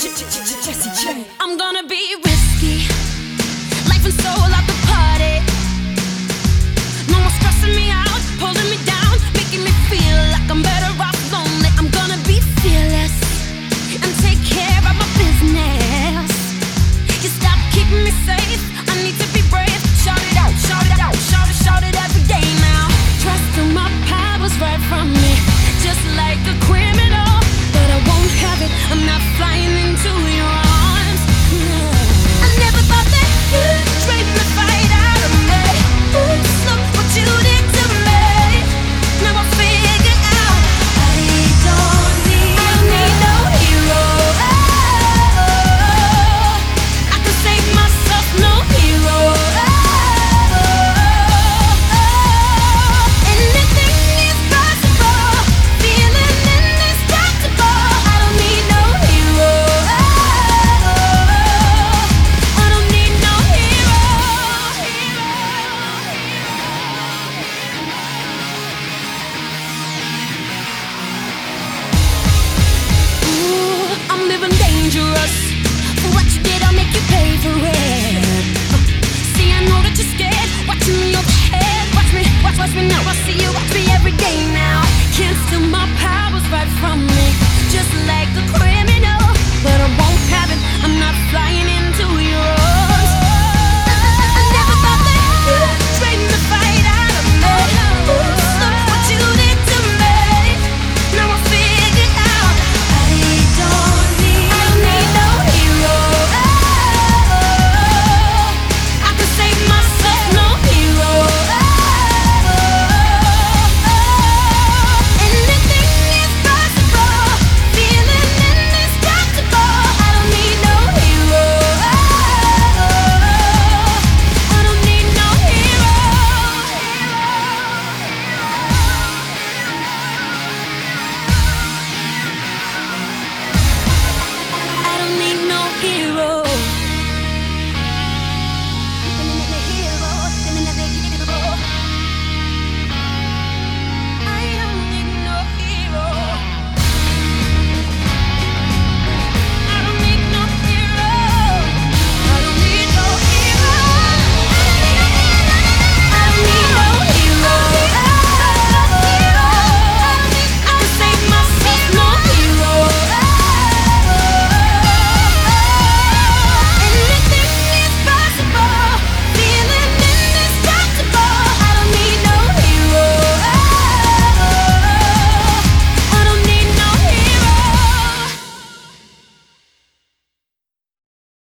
Jesse J. I'm gonna be risky. Life and soul out the